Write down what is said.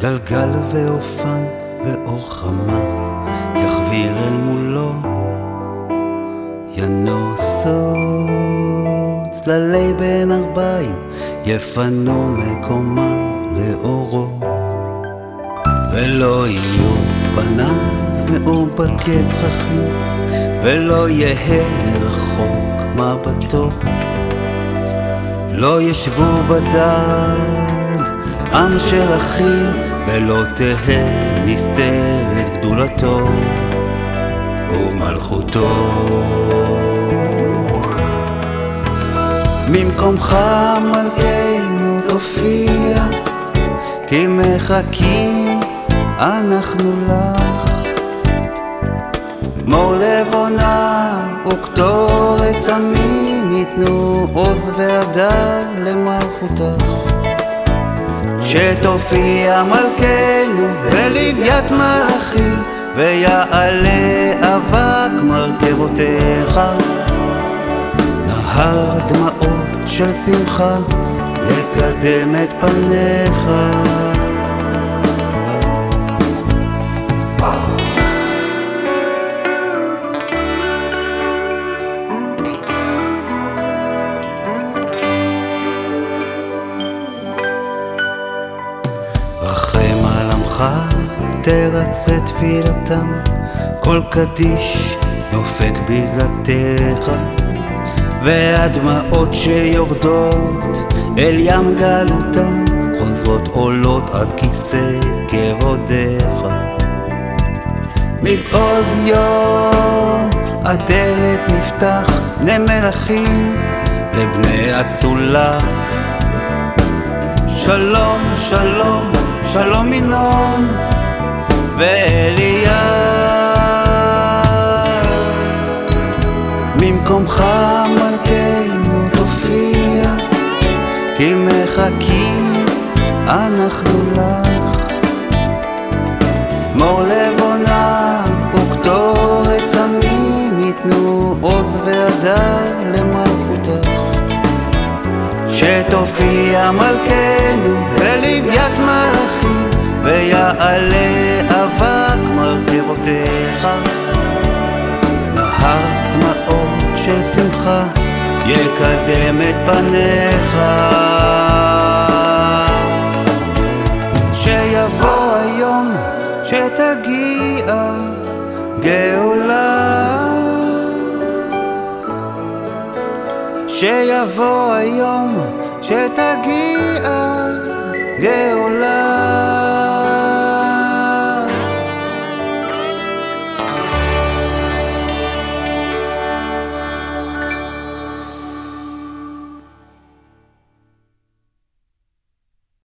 גלגל ואופן ואור חמה יחביר אל מולו ינוסו צללי בין ארבעים יפנו מקומם לאורו. ולא יהיו פניו מאובקי דרכים ולא יהא מרחוק מבטו. לא ישבו בדד עם של אחים ולא תהא נסתרת גדולתו ומלכותו. ממקומך מלכנו תופיע כי מחכים אנחנו לך. מור לבונה וקטורת צמים ייתנו עוז והדר למלכותך שתופיע מלכנו בלוויית מלאכים ויעלה אבק מרכבותיך נהר דמעות של שמחה יקדם את פניך תרצה תפילתם, כל קדיש דופק בדלתך, והדמעות שיורדות אל ים גלותם, חוזרות עולות עד כיסא כבודיך. מבעוד יום הדלת נפתח, בני מלכים לבני אצולה. שלום, שלום, שלום ינון ואליה ממקומך מלכנו תופיע כי מחכים אנחנו לך. מור לבונה וקטורת צמים ייתנו עוז והדר למלכותך. שתופיע מלכנו בלוויית מלאכים ויעלה מרכבותיך נהר דמעות של שמחה יקדם את פניך. שיבוא היום שתגיע גאולה. שיבוא היום שתגיע גאולה